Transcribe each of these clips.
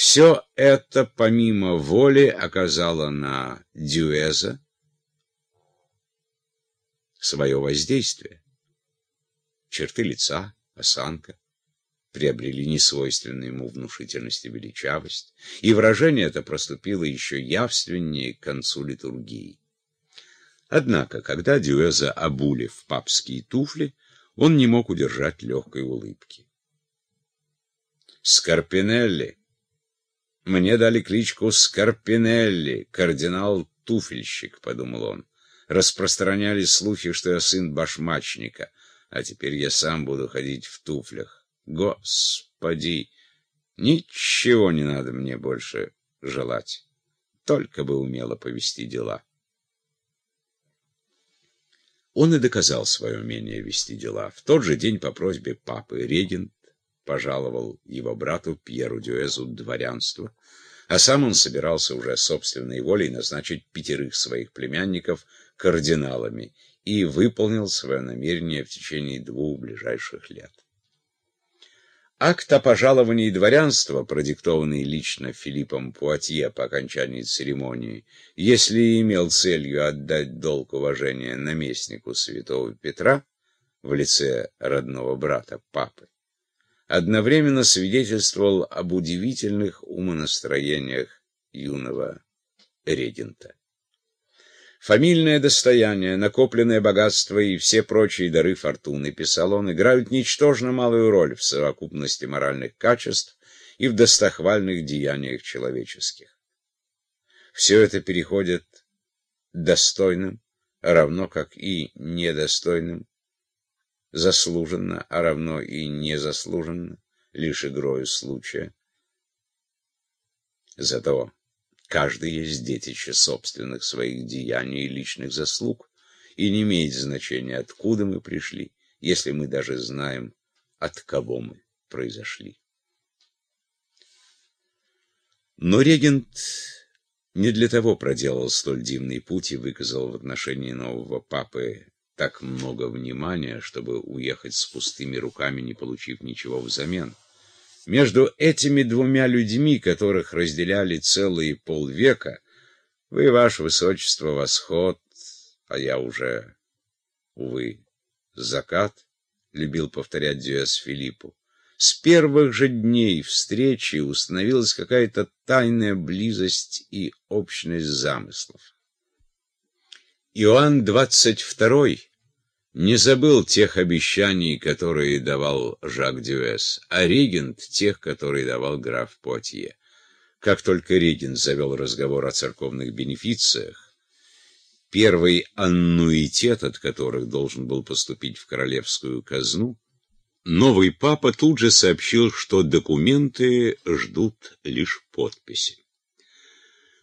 Все это, помимо воли, оказало на Дюэза свое воздействие. Черты лица, осанка приобрели несвойственную ему внушительность и величавость, и выражение это проступило еще явственнее к концу литургии. Однако, когда Дюэза обули в папские туфли, он не мог удержать легкой улыбки. «Скарпинелли! Мне дали кличку Скарпинелли, кардинал-туфельщик», — подумал он. Распространялись слухи, что я сын башмачника, а теперь я сам буду ходить в туфлях. Господи! Ничего не надо мне больше желать, только бы умело повести дела. Он и доказал свое умение вести дела. В тот же день по просьбе папы регент пожаловал его брату Пьеру Дюэзу дворянство, а сам он собирался уже собственной волей назначить пятерых своих племянников кардиналами и выполнил свое намерение в течение двух ближайших лет. Акт о пожаловании дворянства, продиктованный лично Филиппом Пуатье по окончании церемонии, если имел целью отдать долг уважения наместнику святого Петра в лице родного брата папы, одновременно свидетельствовал об удивительных умонастроениях юного регента. Фамильное достояние, накопленное богатство и все прочие дары фортуны, писал он, играют ничтожно малую роль в совокупности моральных качеств и в достохвальных деяниях человеческих. Все это переходит достойным, равно как и недостойным, заслуженно, а равно и незаслуженно, лишь игрою случая. Зато Каждый есть детище собственных своих деяний и личных заслуг, и не имеет значения, откуда мы пришли, если мы даже знаем, от кого мы произошли. Но регент не для того проделал столь дивный путь и выказал в отношении нового папы так много внимания, чтобы уехать с пустыми руками, не получив ничего взамен. Между этими двумя людьми, которых разделяли целые полвека, вы, ваше высочество, восход, а я уже, увы, закат, любил повторять Дюэс Филиппу. С первых же дней встречи установилась какая-то тайная близость и общность замыслов. Иоанн двадцать второй не забыл тех обещаний, которые давал Жак Дюэс, а регент тех, которые давал граф Пуатье. Как только регент завел разговор о церковных бенефициях, первый аннуитет от которых должен был поступить в королевскую казну, новый папа тут же сообщил, что документы ждут лишь подписи.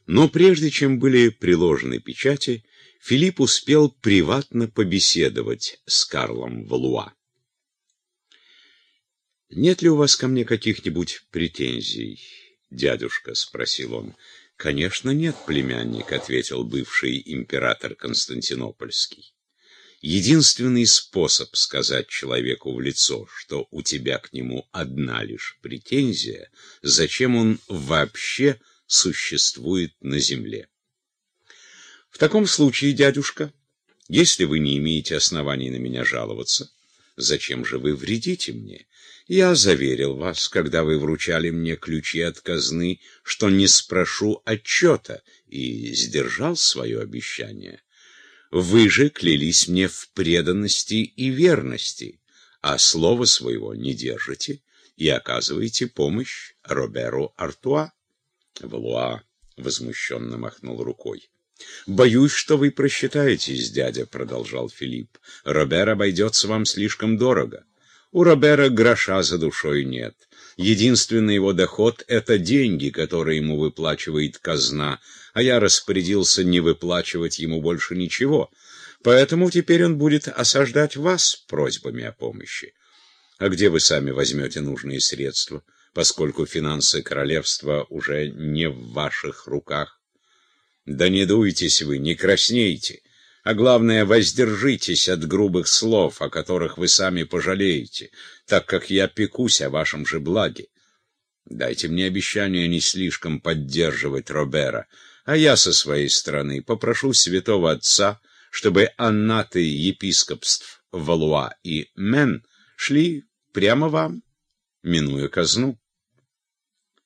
Но прежде чем были приложены печати, Филипп успел приватно побеседовать с Карлом Валуа. «Нет ли у вас ко мне каких-нибудь претензий, дядюшка?» — спросил он. «Конечно нет, племянник», — ответил бывший император Константинопольский. Единственный способ сказать человеку в лицо, что у тебя к нему одна лишь претензия, зачем он вообще существует на земле. В таком случае, дядюшка, если вы не имеете оснований на меня жаловаться, зачем же вы вредите мне? Я заверил вас, когда вы вручали мне ключи от казны, что не спрошу отчета, и сдержал свое обещание. Вы же клялись мне в преданности и верности, а слова своего не держите и оказываете помощь Роберу Артуа. Валуа возмущенно махнул рукой. «Боюсь, что вы просчитаетесь, дядя», — продолжал Филипп. «Робер обойдется вам слишком дорого. У Робера гроша за душой нет. Единственный его доход — это деньги, которые ему выплачивает казна, а я распорядился не выплачивать ему больше ничего. Поэтому теперь он будет осаждать вас просьбами о помощи. А где вы сами возьмете нужные средства, поскольку финансы королевства уже не в ваших руках? Да не дуйтесь вы, не краснейте, а главное, воздержитесь от грубых слов, о которых вы сами пожалеете, так как я пекусь о вашем же благе. Дайте мне обещание не слишком поддерживать Робера, а я со своей стороны попрошу святого отца, чтобы аннаты епископств Валуа и Мен шли прямо вам, минуя казну.